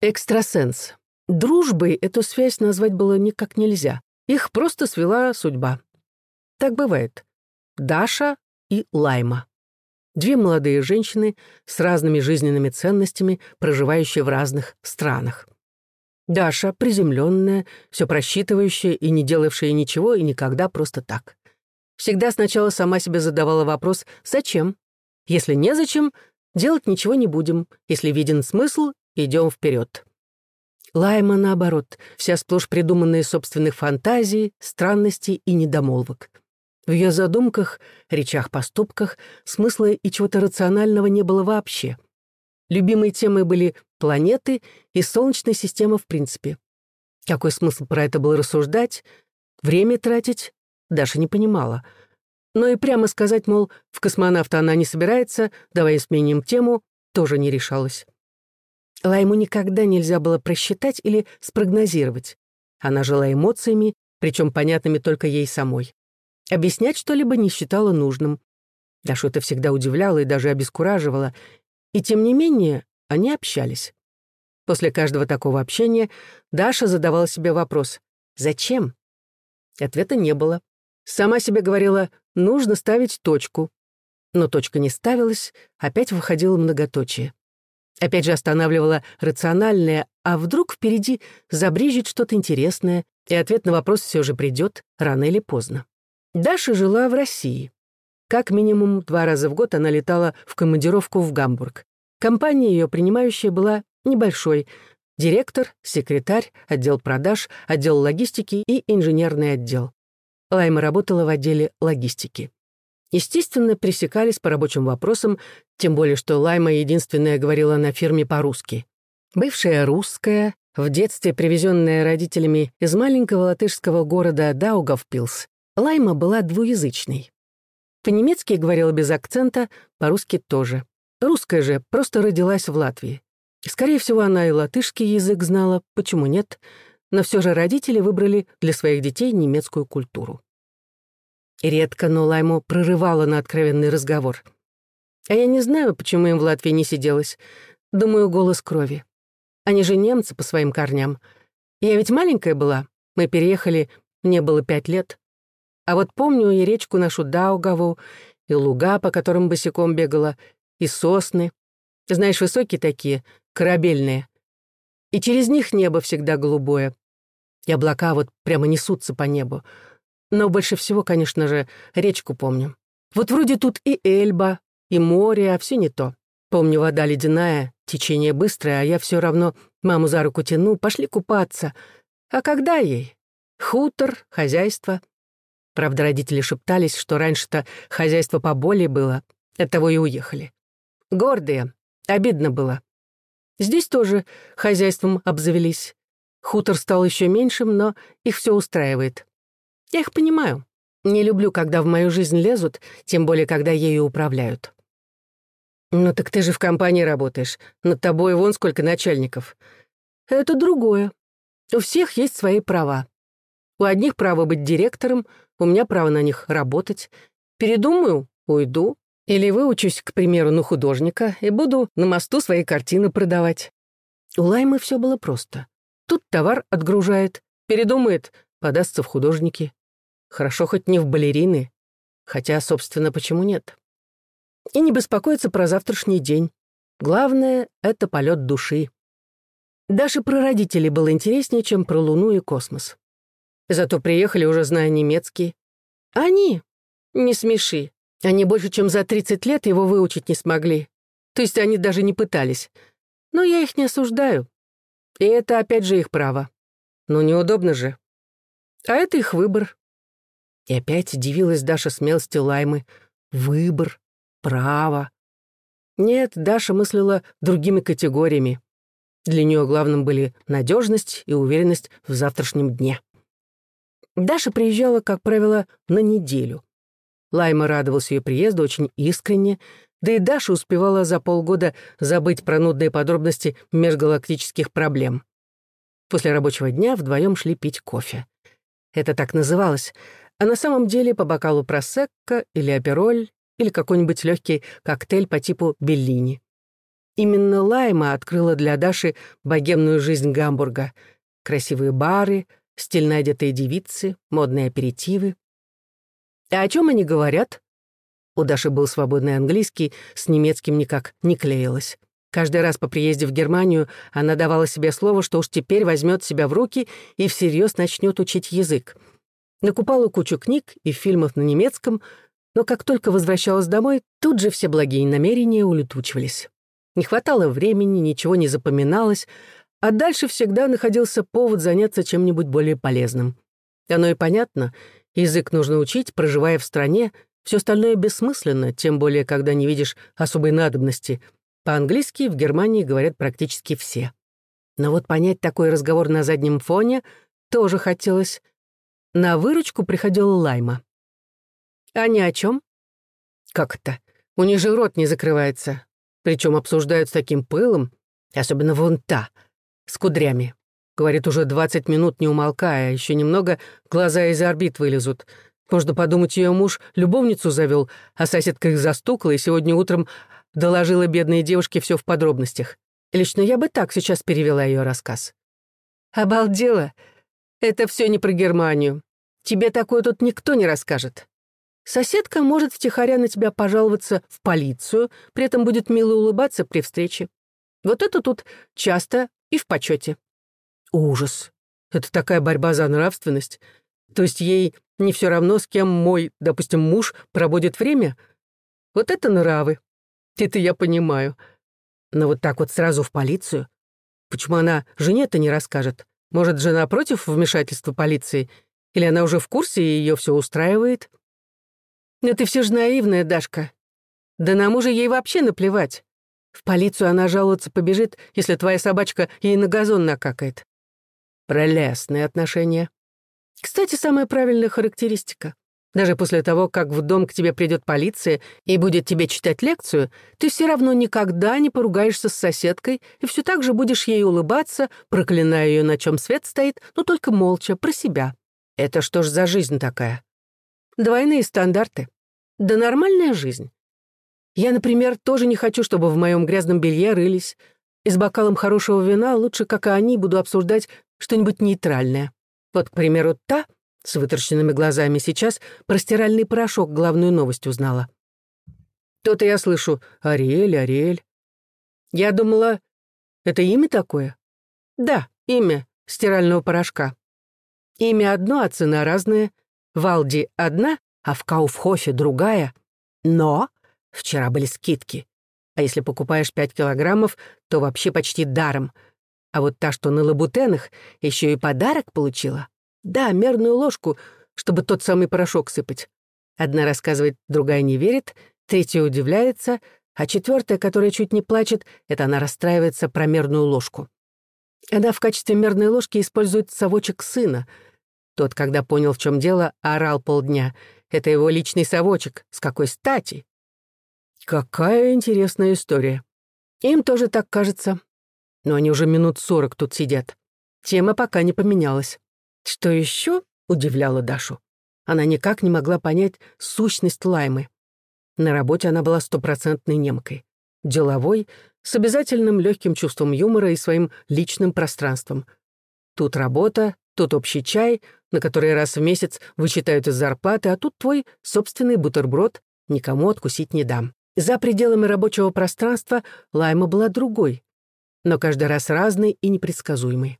Экстрасенс. Дружбой эту связь назвать было никак нельзя. Их просто свела судьба. Так бывает. Даша и Лайма. Две молодые женщины с разными жизненными ценностями, проживающие в разных странах. Даша, приземленная, все просчитывающая и не делавшая ничего и никогда просто так. Всегда сначала сама себе задавала вопрос «Зачем?». Если незачем, делать ничего не будем. Если виден смысл, идем вперед. Лайма, наоборот, вся сплошь придуманная собственных фантазий, странностей и недомолвок. В ее задумках, речах, поступках смысла и чего-то рационального не было вообще. Любимые темы были планеты и Солнечная система в принципе. Какой смысл про это было рассуждать? Время тратить? Даша не понимала. Но и прямо сказать, мол, в космонавта она не собирается, давай сменим тему, тоже не решалась. Лайму никогда нельзя было просчитать или спрогнозировать. Она жила эмоциями, причем понятными только ей самой. Объяснять что-либо не считала нужным. Дашу это всегда удивляло и даже обескураживало. И тем не менее они общались. После каждого такого общения Даша задавала себе вопрос «Зачем?». Ответа не было. Сама себе говорила «нужно ставить точку». Но точка не ставилась, опять выходило многоточие. Опять же останавливала рациональное, а вдруг впереди забрежет что-то интересное, и ответ на вопрос все же придет рано или поздно. Даша жила в России. Как минимум два раза в год она летала в командировку в Гамбург. Компания ее принимающая была небольшой. Директор, секретарь, отдел продаж, отдел логистики и инженерный отдел. Лайма работала в отделе логистики. Естественно, пресекались по рабочим вопросам, тем более что Лайма единственная говорила на фирме по-русски. Бывшая русская, в детстве привезенная родителями из маленького латышского города Даугавпилс, Лайма была двуязычной. По-немецки говорила без акцента, по-русски тоже. Русская же просто родилась в Латвии. Скорее всего, она и латышский язык знала, почему нет, но все же родители выбрали для своих детей немецкую культуру. Редко, но Лайму прорывала на откровенный разговор. А я не знаю, почему им в Латвии не сиделось. Думаю, голос крови. Они же немцы по своим корням. Я ведь маленькая была. Мы переехали, мне было пять лет. А вот помню и речку нашу Даугаву, и луга, по которым босиком бегала, и сосны. Знаешь, высокие такие, корабельные. И через них небо всегда голубое. И облака вот прямо несутся по небу. Но больше всего, конечно же, речку помню. Вот вроде тут и Эльба, и море, а все не то. Помню, вода ледяная, течение быстрое, а я все равно маму за руку тяну, пошли купаться. А когда ей? Хутор, хозяйство. Правда, родители шептались, что раньше-то хозяйство поболее было, оттого и уехали. Гордые, обидно было. Здесь тоже хозяйством обзавелись. Хутор стал еще меньшим, но их все устраивает. Я их понимаю. Не люблю, когда в мою жизнь лезут, тем более, когда ею управляют. Ну так ты же в компании работаешь. Над тобой вон сколько начальников. Это другое. У всех есть свои права. У одних право быть директором, у меня право на них работать. Передумаю — уйду. Или выучусь, к примеру, на художника и буду на мосту свои картины продавать. У Лаймы все было просто. Тут товар отгружает, передумает, подастся в художники. Хорошо хоть не в балерины, хотя, собственно, почему нет? И не беспокоиться про завтрашний день. Главное — это полет души. Даже про родителей было интереснее, чем про Луну и космос. Зато приехали, уже зная немецкий. Они? Не смеши. Они больше, чем за 30 лет его выучить не смогли. То есть они даже не пытались. Но я их не осуждаю. И это опять же их право. Но неудобно же. А это их выбор. И опять удивилась Даша смелости Лаймы. Выбор, право. Нет, Даша мыслила другими категориями. Для нее главным были надежность и уверенность в завтрашнем дне. Даша приезжала, как правило, на неделю. Лайма радовался ее приезду очень искренне, да и Даша успевала за полгода забыть про нудные подробности межгалактических проблем. После рабочего дня вдвоем шли пить кофе. Это так называлось, а на самом деле по бокалу просекко или апероль или какой-нибудь легкий коктейль по типу беллини. Именно Лайма открыла для Даши богемную жизнь Гамбурга. Красивые бары, стильно одетые девицы, модные аперитивы. А о чем они говорят? У Даши был свободный английский, с немецким никак не клеилось. Каждый раз по приезде в Германию она давала себе слово, что уж теперь возьмет себя в руки и всерьез начнет учить язык. Накупала кучу книг и фильмов на немецком, но как только возвращалась домой, тут же все благие намерения улетучивались. Не хватало времени, ничего не запоминалось, а дальше всегда находился повод заняться чем-нибудь более полезным. Оно и понятно, язык нужно учить, проживая в стране, все остальное бессмысленно, тем более, когда не видишь особой надобности — по-английски в Германии говорят практически все. Но вот понять такой разговор на заднем фоне тоже хотелось. На выручку приходила Лайма. «А ни о чем? «Как это? У них же рот не закрывается. Причем обсуждают с таким пылом, особенно вон та, с кудрями. Говорит, уже 20 минут не умолкая, еще немного глаза из орбит вылезут. Можно подумать, ее муж любовницу завел, а соседка их застукала, и сегодня утром доложила бедной девушке все в подробностях. Лично я бы так сейчас перевела ее рассказ. «Обалдела? Это все не про Германию. Тебе такое тут никто не расскажет. Соседка может втихаря на тебя пожаловаться в полицию, при этом будет мило улыбаться при встрече. Вот это тут часто и в почете. Ужас. Это такая борьба за нравственность. То есть ей не все равно, с кем мой, допустим, муж проводит время? Вот это нравы. Это я понимаю. Но вот так вот сразу в полицию? Почему она жене-то не расскажет? Может, жена против вмешательства полиции? Или она уже в курсе и ее все устраивает? Но ты все же наивная, Дашка. Да на мужа ей вообще наплевать. В полицию она жаловаться побежит, если твоя собачка ей на газон накакает. Прелестные отношения. Кстати, самая правильная характеристика. Даже после того, как в дом к тебе придет полиция и будет тебе читать лекцию, ты все равно никогда не поругаешься с соседкой и все так же будешь ей улыбаться, проклиная ее, на чем свет стоит, но только молча, про себя. Это что ж за жизнь такая? Двойные стандарты. Да нормальная жизнь. Я, например, тоже не хочу, чтобы в моем грязном белье рылись. И с бокалом хорошего вина лучше, как и они, буду обсуждать что-нибудь нейтральное. Вот, к примеру, та — с выторщенными глазами сейчас про стиральный порошок главную новость узнала. То-то я слышу «Ариэль, Ариэль». Я думала, это имя такое? Да, имя стирального порошка. Имя одно, а цена разная. Валди одна, а в Кауфхофе другая. Но вчера были скидки. А если покупаешь 5 килограммов, то вообще почти даром. А вот та, что на лабутенах, еще и подарок получила. Да, мерную ложку, чтобы тот самый порошок сыпать. Одна рассказывает, другая не верит, третья удивляется, а четвертая, которая чуть не плачет, это она расстраивается про мерную ложку. Она в качестве мерной ложки использует совочек сына. Тот, когда понял, в чем дело, орал полдня. Это его личный совочек. С какой стати? Какая интересная история. Им тоже так кажется. Но они уже минут сорок тут сидят. Тема пока не поменялась. Что еще удивляло Дашу? Она никак не могла понять сущность Лаймы. На работе она была стопроцентной немкой. Деловой, с обязательным легким чувством юмора и своим личным пространством. Тут работа, тут общий чай, на который раз в месяц вычитают из зарплаты, а тут твой собственный бутерброд никому откусить не дам. За пределами рабочего пространства Лайма была другой, но каждый раз разной и непредсказуемой.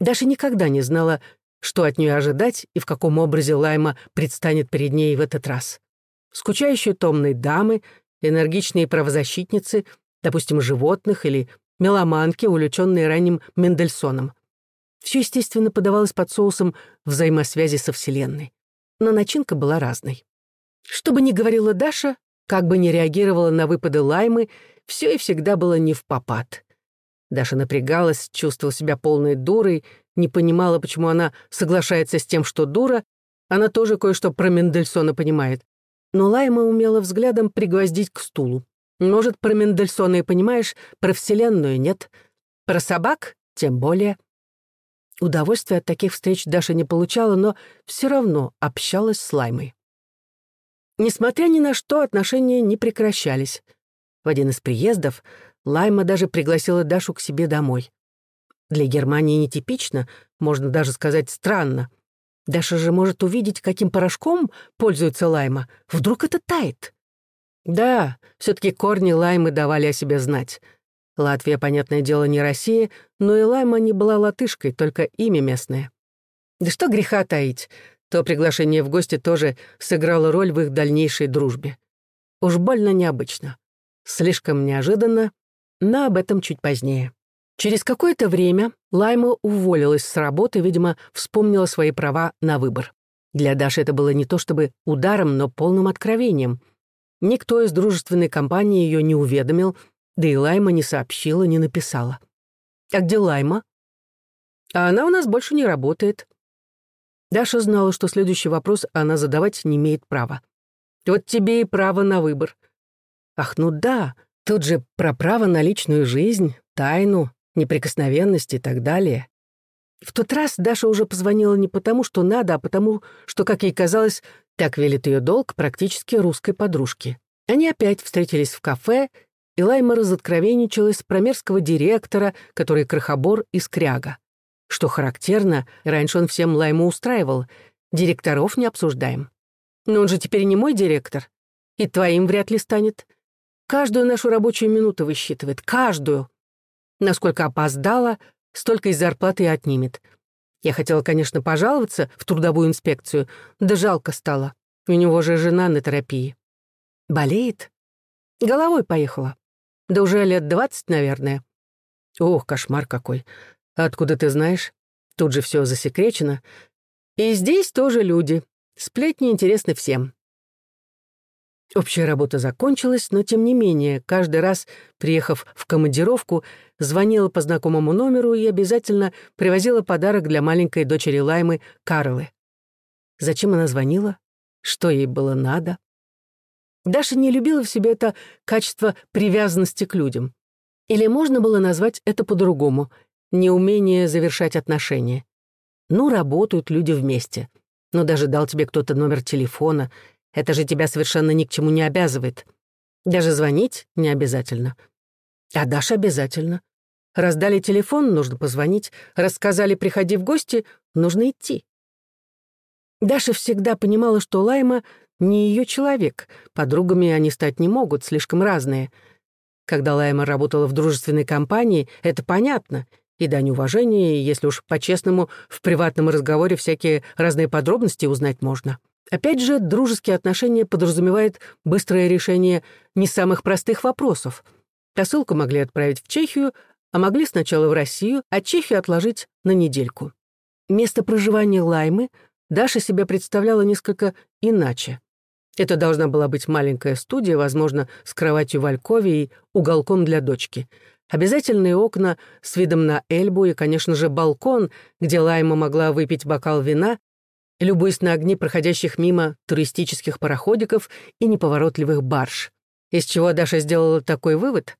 Даша никогда не знала, что от нее ожидать и в каком образе Лайма предстанет перед ней в этот раз. Скучающие томные дамы, энергичные правозащитницы, допустим, животных или меломанки, увлеченные ранним Мендельсоном. Все, естественно, подавалось под соусом взаимосвязи со Вселенной. Но начинка была разной. Что бы ни говорила Даша, как бы ни реагировала на выпады Лаймы, все и всегда было не в попад. Даша напрягалась, чувствовала себя полной дурой, не понимала, почему она соглашается с тем, что дура. Она тоже кое-что про Мендельсона понимает. Но Лайма умела взглядом пригвоздить к стулу. Может, про Мендельсона и понимаешь, про Вселенную нет. Про собак тем более. Удовольствия от таких встреч Даша не получала, но все равно общалась с Лаймой. Несмотря ни на что, отношения не прекращались. В один из приездов Лайма даже пригласила Дашу к себе домой. Для Германии нетипично, можно даже сказать странно. Даша же может увидеть, каким порошком пользуется Лайма. Вдруг это тает? Да, все таки корни Лаймы давали о себе знать. Латвия, понятное дело, не Россия, но и Лайма не была латышкой, только имя местное. Да что греха таить, то приглашение в гости тоже сыграло роль в их дальнейшей дружбе. Уж больно необычно. Слишком неожиданно, но об этом чуть позднее. Через какое-то время Лайма уволилась с работы, видимо, вспомнила свои права на выбор. Для Даши это было не то чтобы ударом, но полным откровением. Никто из дружественной компании ее не уведомил, да и Лайма не сообщила, не написала. «А где Лайма?» «А она у нас больше не работает». Даша знала, что следующий вопрос она задавать не имеет права. «Вот тебе и право на выбор». «Ах, ну да, тут же про право на личную жизнь, тайну, неприкосновенность и так далее». В тот раз Даша уже позвонила не потому, что надо, а потому, что, как ей казалось, так велит ее долг практически русской подружки. Они опять встретились в кафе, и Лайма разоткровенничалась про мерзкого директора, который крохобор и скряга. Что характерно, раньше он всем Лайму устраивал. Директоров не обсуждаем. Но он же теперь не мой директор. И твоим вряд ли станет. Каждую нашу рабочую минуту высчитывает. Каждую. Насколько опоздала, столько из зарплаты и отнимет. Я хотела, конечно, пожаловаться в трудовую инспекцию, да жалко стало. У него же жена на терапии. Болеет? Головой поехала. Да уже лет двадцать, наверное. Ох, кошмар какой. Откуда ты знаешь? Тут же все засекречено. И здесь тоже люди. Сплетни интересны всем. Общая работа закончилась, но тем не менее, каждый раз, приехав в командировку, звонила по знакомому номеру и обязательно привозила подарок для маленькой дочери Лаймы Карлы. Зачем она звонила? Что ей было надо? Даша не любила в себе это качество привязанности к людям. Или можно было назвать это по-другому — неумение завершать отношения. Ну, работают люди вместе. Но даже дал тебе кто-то номер телефона — это же тебя совершенно ни к чему не обязывает. Даже звонить не обязательно. А Даша обязательно. Раздали телефон, нужно позвонить. Рассказали, приходи в гости, нужно идти. Даша всегда понимала, что Лайма не ее человек. Подругами они стать не могут, слишком разные. Когда Лайма работала в дружественной компании, это понятно. И дань уважения, если уж по-честному, в приватном разговоре всякие разные подробности узнать можно. Опять же, дружеские отношения подразумевают быстрое решение не самых простых вопросов. Посылку могли отправить в Чехию, а могли сначала в Россию, а Чехию отложить на недельку. Место проживания Лаймы Даша себя представляла несколько иначе. Это должна была быть маленькая студия, возможно, с кроватью в Алькове и уголком для дочки. Обязательные окна с видом на Эльбу и, конечно же, балкон, где Лайма могла выпить бокал вина любуясь на огни проходящих мимо туристических пароходиков и неповоротливых барж. Из чего Даша сделала такой вывод?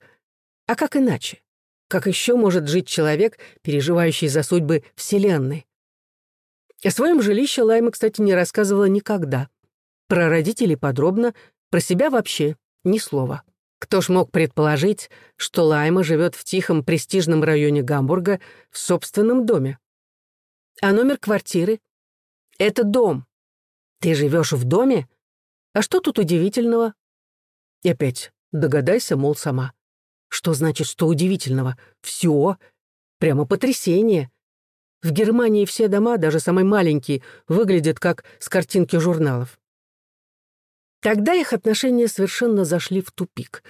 А как иначе? Как еще может жить человек, переживающий за судьбы Вселенной? О своем жилище Лайма, кстати, не рассказывала никогда. Про родителей подробно, про себя вообще ни слова. Кто ж мог предположить, что Лайма живет в тихом престижном районе Гамбурга в собственном доме? А номер квартиры это дом. Ты живешь в доме? А что тут удивительного? И опять догадайся, мол, сама. Что значит, что удивительного? Все. Прямо потрясение. В Германии все дома, даже самые маленькие, выглядят как с картинки журналов. Тогда их отношения совершенно зашли в тупик.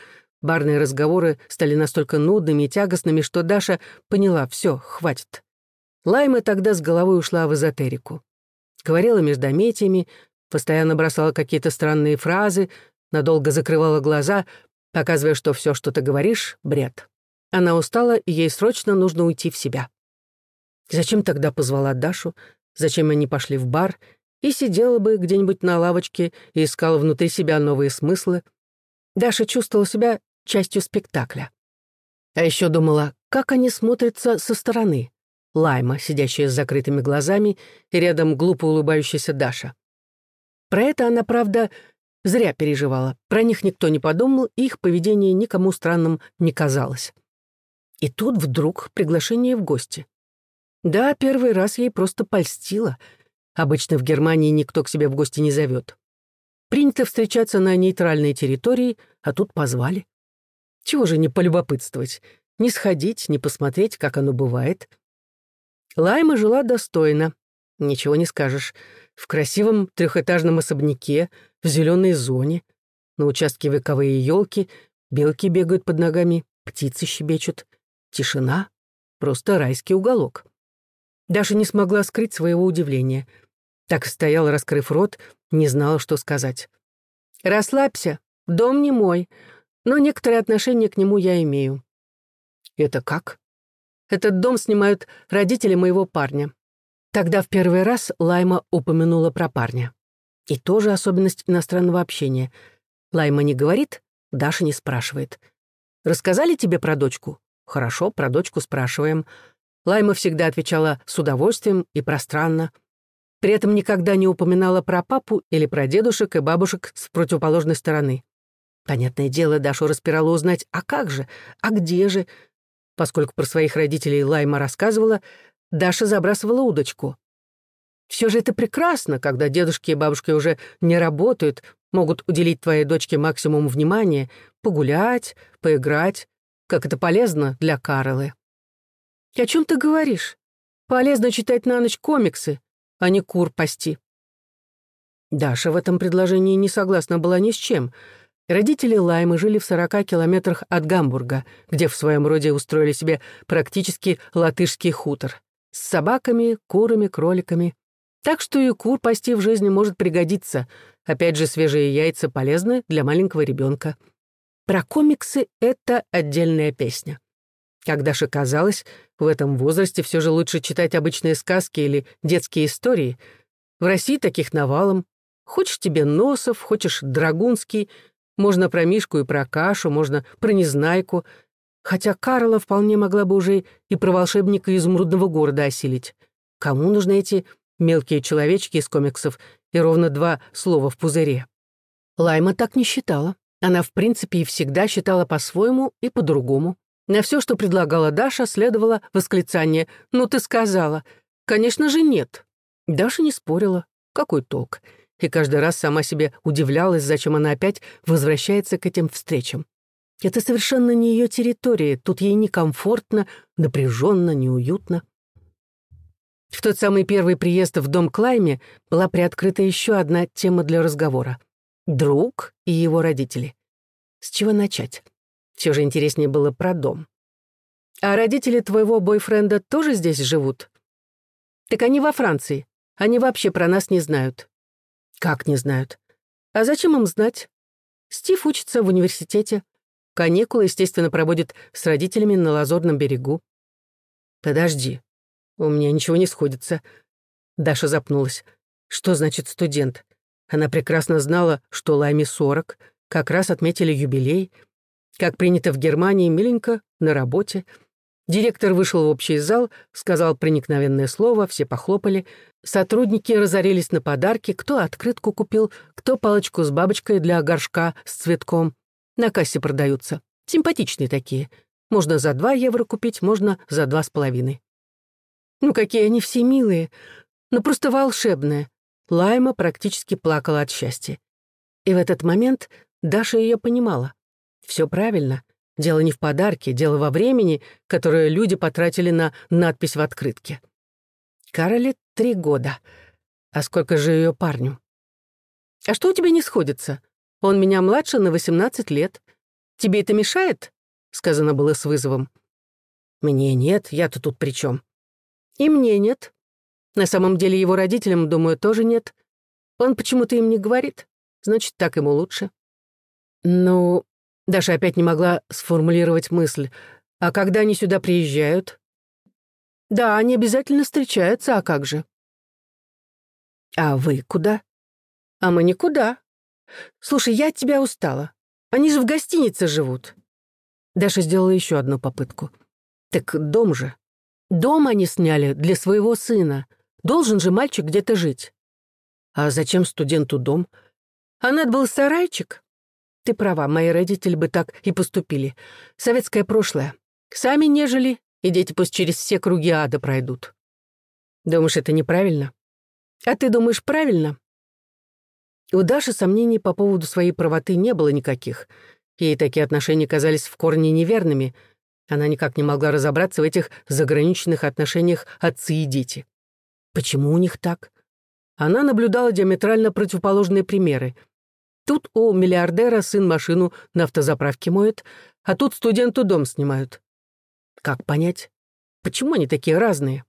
Барные разговоры стали настолько нудными и тягостными, что Даша поняла, все, хватит. Лайма тогда с головой ушла в эзотерику говорила междометиями, постоянно бросала какие-то странные фразы, надолго закрывала глаза, показывая, что все, что ты говоришь, — бред. Она устала, и ей срочно нужно уйти в себя. Зачем тогда позвала Дашу? Зачем они пошли в бар? И сидела бы где-нибудь на лавочке и искала внутри себя новые смыслы. Даша чувствовала себя частью спектакля. А еще думала, как они смотрятся со стороны. Лайма, сидящая с закрытыми глазами, и рядом глупо улыбающаяся Даша. Про это она, правда, Зря переживала. Про них никто не подумал, их поведение никому странным не казалось. И тут вдруг приглашение в гости. Да, первый раз ей просто польстило. Обычно в Германии никто к себе в гости не зовет. Принято встречаться на нейтральной территории, а тут позвали. Чего же не полюбопытствовать, не сходить, не посмотреть, как оно бывает. Лайма жила достойно, ничего не скажешь. В красивом трехэтажном особняке, в зеленой зоне. На участке вековые елки, белки бегают под ногами, птицы щебечут. Тишина, просто райский уголок. Даша не смогла скрыть своего удивления. Так стояла, раскрыв рот, не знала, что сказать. «Расслабься, дом не мой, но некоторое отношение к нему я имею». «Это как?» «Этот дом снимают родители моего парня. Тогда в первый раз Лайма упомянула про парня. И тоже особенность иностранного общения. Лайма не говорит, Даша не спрашивает. «Рассказали тебе про дочку?» «Хорошо, про дочку спрашиваем». Лайма всегда отвечала с удовольствием и пространно. При этом никогда не упоминала про папу или про дедушек и бабушек с противоположной стороны. Понятное дело, Дашу распирало узнать, а как же, а где же? Поскольку про своих родителей Лайма рассказывала, Даша забрасывала удочку. Все же это прекрасно, когда дедушки и бабушки уже не работают, могут уделить твоей дочке максимум внимания, погулять, поиграть, как это полезно для Карлы. «О чем ты говоришь? Полезно читать на ночь комиксы, а не кур пасти». Даша в этом предложении не согласна была ни с чем. Родители Лаймы жили в 40 километрах от Гамбурга, где в своем роде устроили себе практически латышский хутор с собаками, курами, кроликами. Так что и кур пасти в жизни может пригодиться. Опять же, свежие яйца полезны для маленького ребенка. Про комиксы — это отдельная песня. Как Даша казалось, в этом возрасте все же лучше читать обычные сказки или детские истории. В России таких навалом. Хочешь тебе Носов, хочешь Драгунский, можно про Мишку и про Кашу, можно про Незнайку — Хотя Карла вполне могла бы уже и про волшебника изумрудного города осилить. Кому нужны эти мелкие человечки из комиксов и ровно два слова в пузыре? Лайма так не считала. Она, в принципе, и всегда считала по-своему и по-другому. На все, что предлагала Даша, следовало восклицание «Ну ты сказала». «Конечно же нет». Даша не спорила. Какой толк? И каждый раз сама себе удивлялась, зачем она опять возвращается к этим встречам. Это совершенно не ее территория, тут ей некомфортно, напряженно, неуютно. В тот самый первый приезд в дом Клайме была приоткрыта еще одна тема для разговора. Друг и его родители. С чего начать? Все же интереснее было про дом. А родители твоего бойфренда тоже здесь живут? Так они во Франции. Они вообще про нас не знают. Как не знают? А зачем им знать? Стив учится в университете. Каникулы, естественно, проводит с родителями на Лазурном берегу. Подожди, у меня ничего не сходится. Даша запнулась. Что значит студент? Она прекрасно знала, что Лайме 40, как раз отметили юбилей. Как принято в Германии, миленько, на работе. Директор вышел в общий зал, сказал проникновенное слово, все похлопали. Сотрудники разорились на подарки, кто открытку купил, кто палочку с бабочкой для горшка с цветком. На кассе продаются. Симпатичные такие. Можно за два евро купить, можно за два с половиной. Ну, какие они все милые. Ну, просто волшебные. Лайма практически плакала от счастья. И в этот момент Даша ее понимала. Все правильно. Дело не в подарке, дело во времени, которое люди потратили на надпись в открытке. Кароле три года. А сколько же ее парню? А что у тебя не сходится? Он меня младше на 18 лет. Тебе это мешает?» — сказано было с вызовом. «Мне нет, я-то тут при чем? «И мне нет. На самом деле его родителям, думаю, тоже нет. Он почему-то им не говорит. Значит, так ему лучше». «Ну...» — Даша опять не могла сформулировать мысль. «А когда они сюда приезжают?» «Да, они обязательно встречаются, а как же?» «А вы куда?» «А мы никуда. Слушай, я от тебя устала. Они же в гостинице живут». Даша сделала еще одну попытку. «Так дом же. Дом они сняли для своего сына. Должен же мальчик где-то жить». «А зачем студенту дом?» А надо был сарайчик? Ты права, мои родители бы так и поступили. Советское прошлое. Сами нежели, и дети пусть через все круги ада пройдут. Думаешь, это неправильно? А ты думаешь, правильно? У Даши сомнений по поводу своей правоты не было никаких. Ей такие отношения казались в корне неверными. Она никак не могла разобраться в этих заграниченных отношениях отцы и дети. Почему у них так? Она наблюдала диаметрально противоположные примеры. Тут у миллиардера сын машину на автозаправке моет, а тут студенту дом снимают. Как понять? Почему они такие разные?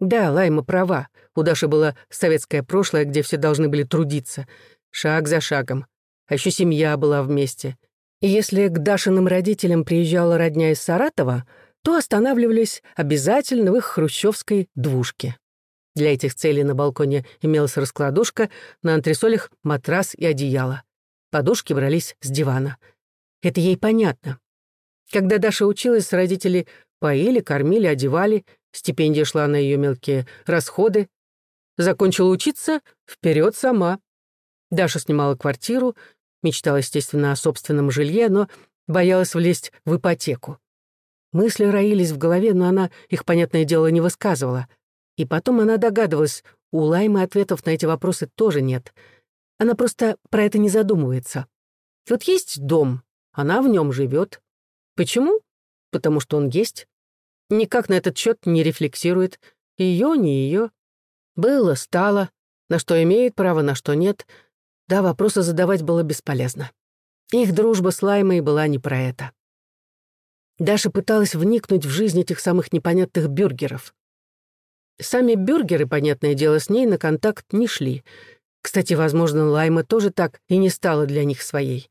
Да, Лайма права. У Даши было советское прошлое, где все должны были трудиться. Шаг за шагом. А еще семья была вместе. И если к Дашиным родителям приезжала родня из Саратова, то останавливались обязательно в их хрущевской двушке. Для этих целей на балконе имелась раскладушка, на антресолях матрас и одеяло. Подушки брались с дивана. Это ей понятно. Когда Даша училась, родители поили, кормили, одевали, стипендия шла на ее мелкие расходы. Закончила учиться, вперед сама. Даша снимала квартиру, мечтала, естественно, о собственном жилье, но боялась влезть в ипотеку. Мысли роились в голове, но она их, понятное дело, не высказывала. И потом она догадывалась, у Лаймы ответов на эти вопросы тоже нет. Она просто про это не задумывается. Вот есть дом, она в нем живет, Почему? Потому что он есть. Никак на этот счет не рефлексирует. Ее, не ее. Было, стало. На что имеет право, на что нет. Да, вопросы задавать было бесполезно. Их дружба с Лаймой была не про это. Даша пыталась вникнуть в жизнь этих самых непонятных бюргеров. Сами бюргеры, понятное дело, с ней на контакт не шли. Кстати, возможно, Лайма тоже так и не стала для них своей.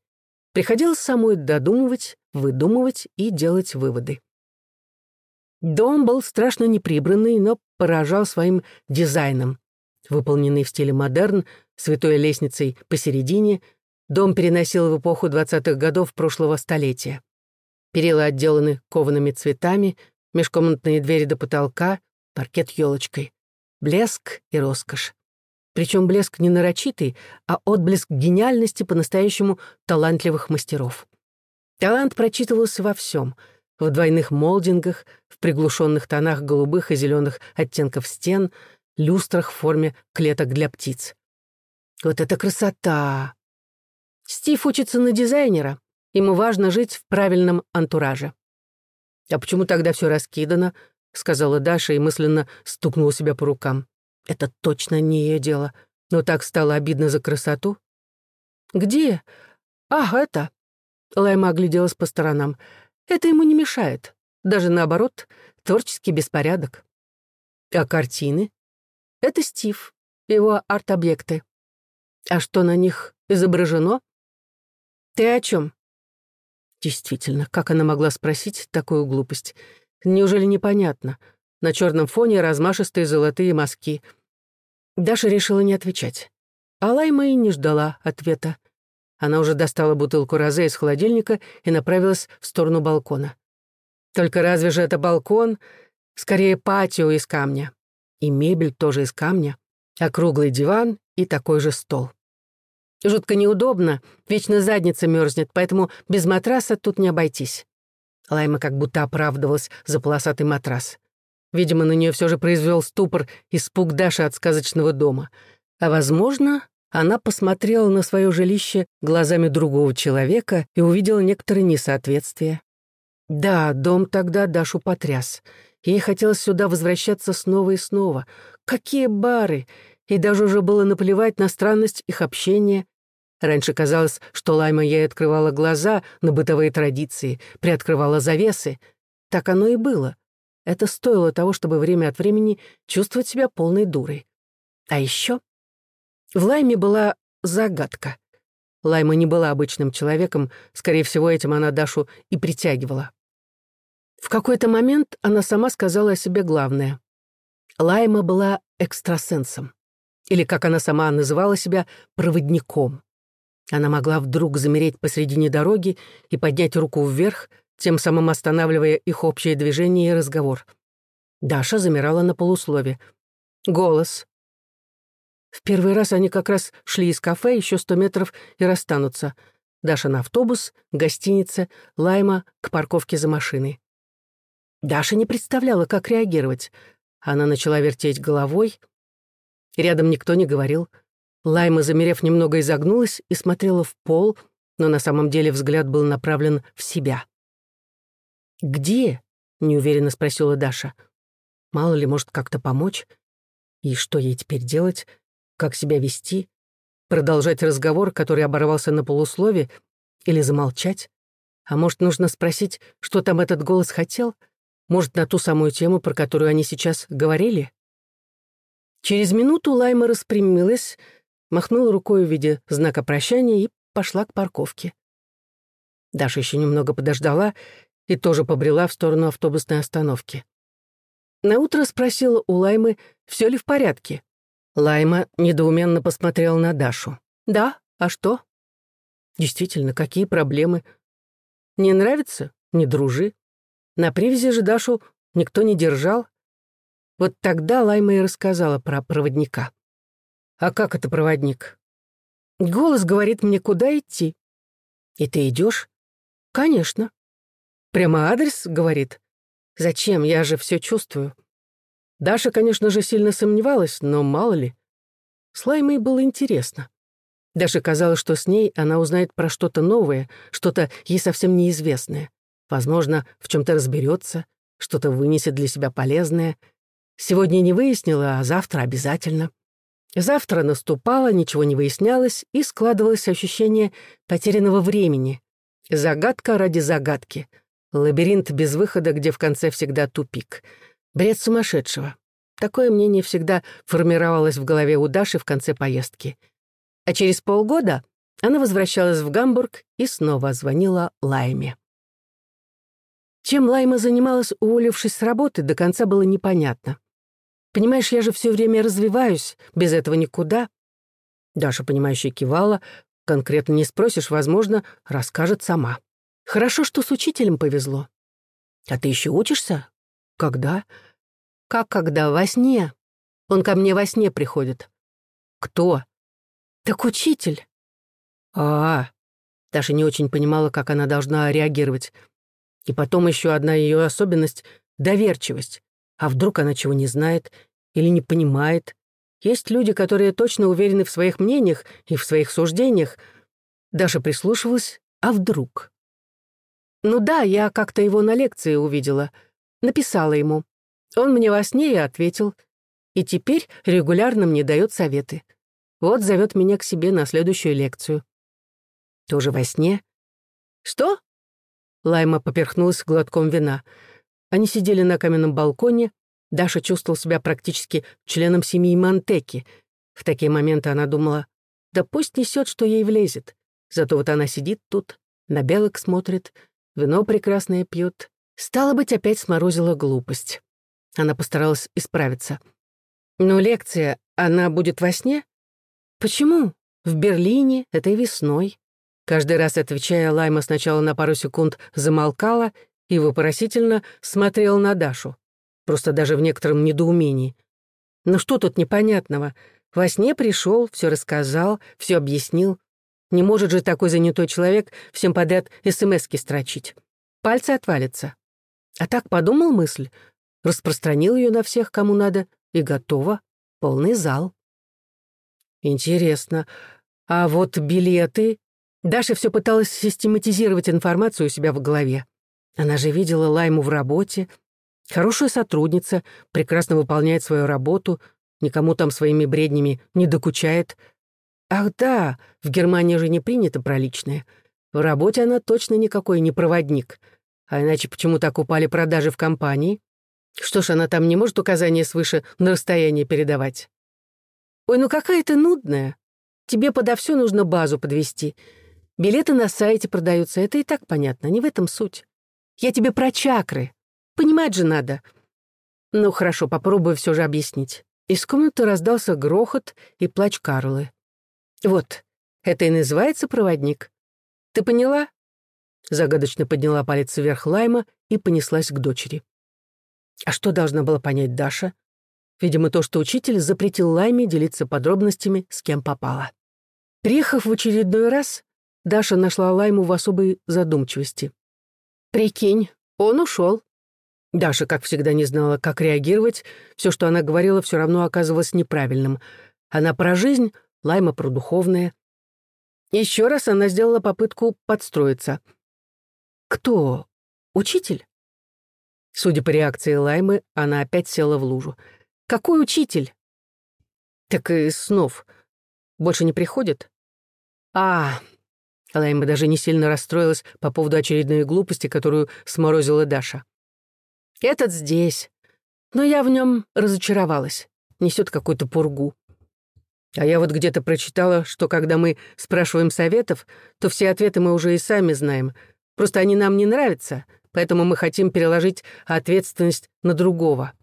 Приходилось самой додумывать, выдумывать и делать выводы. Дом был страшно неприбранный, но поражал своим дизайном. Выполненный в стиле модерн, святой лестницей посередине, дом переносил в эпоху 20-х годов прошлого столетия. Перила отделаны коваными цветами, межкомнатные двери до потолка, паркет елочкой. Блеск и роскошь. Причем блеск не нарочитый, а отблеск гениальности по-настоящему талантливых мастеров. Талант прочитывался во всем — в двойных молдингах, в приглушенных тонах голубых и зеленых оттенков стен, люстрах в форме клеток для птиц. Вот это красота! Стив учится на дизайнера. Ему важно жить в правильном антураже. «А почему тогда все раскидано?» — сказала Даша и мысленно стукнула себя по рукам. Это точно не ее дело. Но так стало обидно за красоту. «Где? Ах, это...» Лайма огляделась по сторонам. «Это ему не мешает. Даже наоборот, творческий беспорядок». «А картины?» «Это Стив, его арт-объекты. А что на них изображено?» «Ты о чем? Действительно, как она могла спросить такую глупость? Неужели непонятно? На черном фоне размашистые золотые мазки — Даша решила не отвечать. А Лайма и не ждала ответа. Она уже достала бутылку розе из холодильника и направилась в сторону балкона. Только разве же это балкон? Скорее, патио из камня. И мебель тоже из камня. Округлый диван и такой же стол. Жутко неудобно, вечно задница мерзнет, поэтому без матраса тут не обойтись. Лайма как будто оправдывалась за полосатый матрас. Видимо, на нее все же произвел ступор испуг Даши от сказочного дома. А, возможно, она посмотрела на свое жилище глазами другого человека и увидела некоторые несоответствия. Да, дом тогда Дашу потряс. Ей хотелось сюда возвращаться снова и снова. Какие бары! И даже уже было наплевать на странность их общения. Раньше казалось, что Лайма ей открывала глаза на бытовые традиции, приоткрывала завесы. Так оно и было. Это стоило того, чтобы время от времени чувствовать себя полной дурой. А еще в Лайме была загадка. Лайма не была обычным человеком, скорее всего, этим она Дашу и притягивала. В какой-то момент она сама сказала о себе главное. Лайма была экстрасенсом. Или, как она сама называла себя, проводником. Она могла вдруг замереть посредине дороги и поднять руку вверх, тем самым останавливая их общее движение и разговор. Даша замирала на полуслове. Голос. В первый раз они как раз шли из кафе еще сто метров и расстанутся. Даша на автобус, гостиница, Лайма к парковке за машиной. Даша не представляла, как реагировать. Она начала вертеть головой. Рядом никто не говорил. Лайма, замерев, немного изогнулась и смотрела в пол, но на самом деле взгляд был направлен в себя. «Где?» — неуверенно спросила Даша. «Мало ли, может, как-то помочь? И что ей теперь делать? Как себя вести? Продолжать разговор, который оборвался на полуслове, или замолчать? А может, нужно спросить, что там этот голос хотел? Может, на ту самую тему, про которую они сейчас говорили?» Через минуту Лайма распрямилась, махнула рукой в виде знака прощания и пошла к парковке. Даша еще немного подождала и тоже побрела в сторону автобусной остановки. Наутро спросила у Лаймы, все ли в порядке. Лайма недоуменно посмотрела на Дашу. «Да, а что?» «Действительно, какие проблемы?» «Не нравится? Не дружи. На привязи же Дашу никто не держал. Вот тогда Лайма и рассказала про проводника. «А как это проводник?» «Голос говорит мне, куда идти». «И ты идешь?» «Конечно». «Прямо адрес?» — говорит. «Зачем? Я же все чувствую». Даша, конечно же, сильно сомневалась, но мало ли. С Лаймой было интересно. Даже казалось, что с ней она узнает про что-то новое, что-то ей совсем неизвестное. Возможно, в чем-то разберется, что-то вынесет для себя полезное. Сегодня не выяснила, а завтра обязательно. Завтра наступало, ничего не выяснялось, и складывалось ощущение потерянного времени. Загадка ради загадки. Лабиринт без выхода, где в конце всегда тупик. Бред сумасшедшего. Такое мнение всегда формировалось в голове у Даши в конце поездки. А через полгода она возвращалась в Гамбург и снова звонила Лайме. Чем Лайма занималась, уволившись с работы, до конца было непонятно. «Понимаешь, я же все время развиваюсь, без этого никуда». Даша, понимающе кивала, конкретно не спросишь, возможно, расскажет сама. «Хорошо, что с учителем повезло». «А ты еще учишься?» «Когда?» «Как когда? Во сне. Он ко мне во сне приходит». «Кто?» «Так учитель». «А, -а, -а. Даша не очень понимала, как она должна реагировать. И потом еще одна ее особенность — доверчивость. А вдруг она чего не знает или не понимает? Есть люди, которые точно уверены в своих мнениях и в своих суждениях. Даша прислушивалась, а вдруг? Ну да, я как-то его на лекции увидела. Написала ему. Он мне во сне и ответил. И теперь регулярно мне дает советы. Вот зовет меня к себе на следующую лекцию. Тоже во сне? Что? Лайма поперхнулась глотком вина. Они сидели на каменном балконе. Даша чувствовала себя практически членом семьи Монтеки. В такие моменты она думала, да пусть несет, что ей влезет. Зато вот она сидит тут, на белок смотрит, вино прекрасное пьет. Стало быть, опять сморозила глупость. Она постаралась исправиться. «Но лекция, она будет во сне?» «Почему? В Берлине, этой весной». Каждый раз, отвечая, Лайма сначала на пару секунд замолкала и вопросительно смотрела на Дашу. Просто даже в некотором недоумении. «Ну что тут непонятного? Во сне пришел, все рассказал, все объяснил. Не может же такой занятой человек всем подряд СМСки строчить. Пальцы отвалятся. А так подумал мысль, распространил ее на всех, кому надо, и готово. Полный зал. Интересно, а вот билеты Даша все пыталась систематизировать информацию у себя в голове. Она же видела Лайму в работе. Хорошая сотрудница, прекрасно выполняет свою работу, никому там своими бреднями не докучает. Ах да, в Германии же не принято про личное. В работе она точно никакой не проводник. А иначе почему так упали продажи в компании? Что ж, она там не может указания свыше на расстояние передавать? Ой, ну какая ты нудная. Тебе подо все нужно базу подвести. Билеты на сайте продаются, это и так понятно, не в этом суть. Я тебе про чакры. Понимать же надо. Ну хорошо, попробую все же объяснить. Из комнаты раздался грохот и плач Карлы. Вот, это и называется проводник. Ты поняла? Загадочно подняла палец вверх Лайма и понеслась к дочери. А что должна была понять Даша? Видимо, то, что учитель запретил Лайме делиться подробностями, с кем попало. Приехав в очередной раз, Даша нашла Лайму в особой задумчивости. «Прикинь, он ушел. Даша, как всегда, не знала, как реагировать. Все, что она говорила, все равно оказывалось неправильным. Она про жизнь, Лайма про духовное. Еще раз она сделала попытку подстроиться. «Кто? Учитель?» Судя по реакции Лаймы, она опять села в лужу. «Какой учитель?» «Так и снов. Больше не приходит?» «А...» Лайма даже не сильно расстроилась по поводу очередной глупости, которую сморозила Даша. «Этот здесь. Но я в нем разочаровалась. Несет какую-то пургу. А я вот где-то прочитала, что когда мы спрашиваем советов, то все ответы мы уже и сами знаем. Просто они нам не нравятся, поэтому мы хотим переложить ответственность на другого».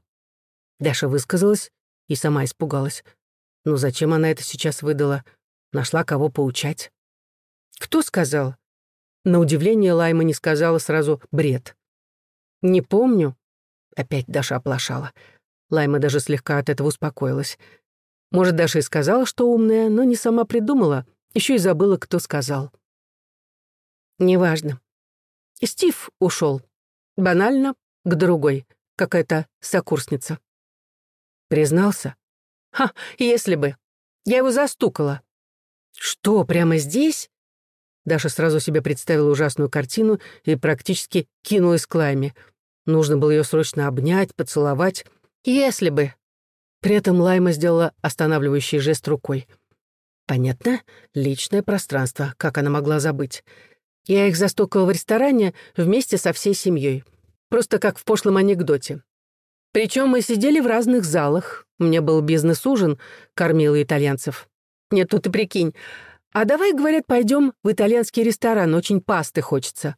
Даша высказалась и сама испугалась. Ну зачем она это сейчас выдала? Нашла кого поучать. «Кто сказал?» На удивление Лайма не сказала сразу «бред». «Не помню». Опять Даша оплошала. Лайма даже слегка от этого успокоилась. Может, Даша и сказала, что умная, но не сама придумала, еще и забыла, кто сказал. «Неважно. Стив ушел. Банально, к другой, какая-то сокурсница». Признался? «Ха, если бы. Я его застукала». «Что, прямо здесь?» Даша сразу себе представила ужасную картину и практически кинулась к Лайме. Нужно было ее срочно обнять, поцеловать. Если бы. При этом Лайма сделала останавливающий жест рукой. Понятно? Личное пространство. Как она могла забыть? Я их застукала в ресторане вместе со всей семьей. Просто как в пошлом анекдоте. Причем мы сидели в разных залах. Меня был бизнес-ужин, кормила итальянцев. Нет, тут и прикинь. «А давай, — говорят, — пойдем в итальянский ресторан, очень пасты хочется».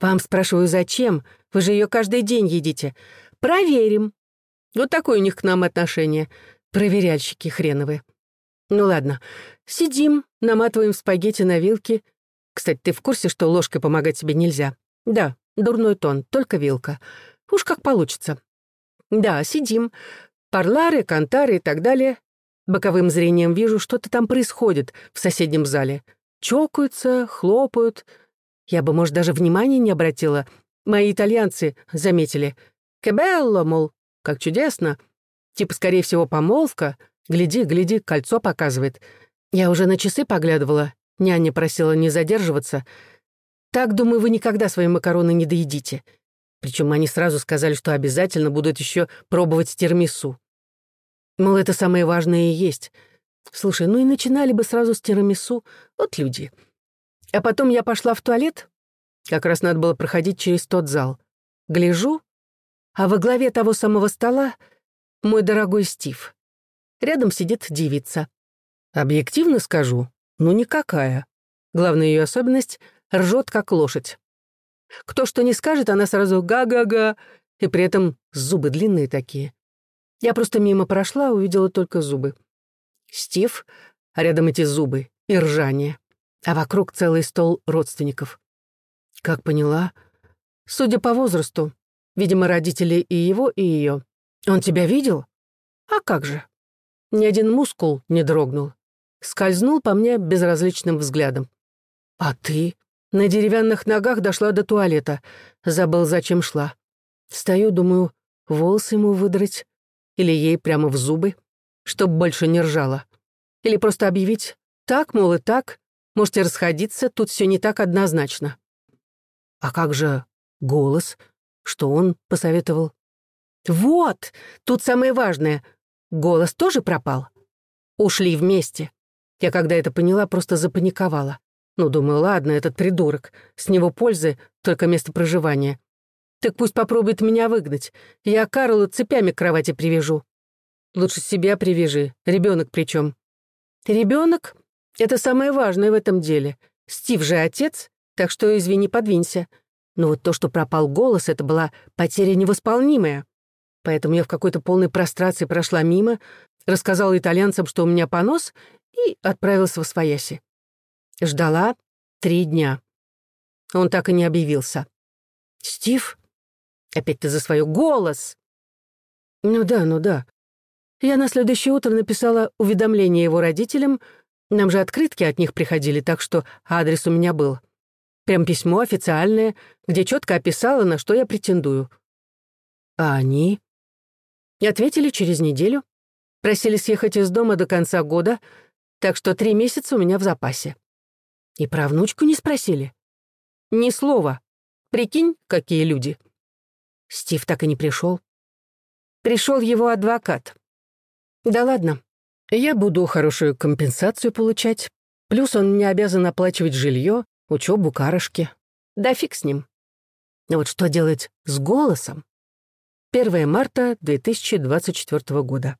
Вам спрашиваю, зачем? Вы же ее каждый день едите. Проверим. Вот такое у них к нам отношение. Проверяльщики хреновые. Ну ладно, сидим, наматываем спагетти на вилки. Кстати, ты в курсе, что ложкой помогать себе нельзя? Да, дурной тон, только вилка. Уж как получится. Да, сидим. Парлары, кантары и так далее. Боковым зрением вижу, что-то там происходит в соседнем зале. Чокаются, хлопают. Я бы, может, даже внимания не обратила. Мои итальянцы заметили. «Кебелло», мол, как чудесно. Типа, скорее всего, помолвка. Гляди, гляди, кольцо показывает. Я уже на часы поглядывала. Няня просила не задерживаться. Так, думаю, вы никогда свои макароны не доедите. Причем они сразу сказали, что обязательно будут еще пробовать тирамису. Мол, это самое важное и есть. Слушай, ну и начинали бы сразу с тирамису. Вот люди. А потом я пошла в туалет. Как раз надо было проходить через тот зал. Гляжу, а во главе того самого стола мой дорогой Стив. Рядом сидит девица. Объективно скажу, ну никакая. Главная ее особенность — ржет, как лошадь. Кто что не скажет, она сразу га-га-га, и при этом зубы длинные такие. Я просто мимо прошла, увидела только зубы. Стив, а рядом эти зубы и ржание. А вокруг целый стол родственников. Как поняла? Судя по возрасту, видимо, родители и его, и ее. Он тебя видел? А как же? Ни один мускул не дрогнул. Скользнул по мне безразличным взглядом. А ты? На деревянных ногах дошла до туалета. Забыл, зачем шла. Стою, думаю, волосы ему выдрать, или ей прямо в зубы, чтоб больше не ржала. Или просто объявить «так, мол, и так, можете расходиться, тут все не так однозначно». А как же голос? Что он посоветовал? Вот, тут самое важное. Голос тоже пропал. Ушли вместе. Я, когда это поняла, просто запаниковала. Ну, думаю, ладно, этот придурок. С него пользы, только место проживания. Так пусть попробует меня выгнать. Я Карлу цепями к кровати привяжу. Лучше себя привяжи, ребенок причем. Ребенок — это самое важное в этом деле. Стив же отец, так что, извини, подвинься. Но вот то, что пропал голос, это была потеря невосполнимая. Поэтому я в какой-то полной прострации прошла мимо, рассказала итальянцам, что у меня понос, и отправилась в Освояси. Ждала три дня. Он так и не объявился. «Стив?» Опять ты за свой голос. Ну да, ну да. Я на следующее утро написала уведомление его родителям. Нам же открытки от них приходили, так что адрес у меня был. Прям письмо официальное, где четко описала, на что я претендую. А они? Ответили через неделю. Просили съехать из дома до конца года, так что три месяца у меня в запасе. И про внучку не спросили. Ни слова. Прикинь, какие люди. Стив так и не пришел. Пришел его адвокат. Да ладно, я буду хорошую компенсацию получать. Плюс он не обязан оплачивать жилье, учебу, карышки. Да фиг с ним. Но вот что делать с голосом? 1 марта 2024 года.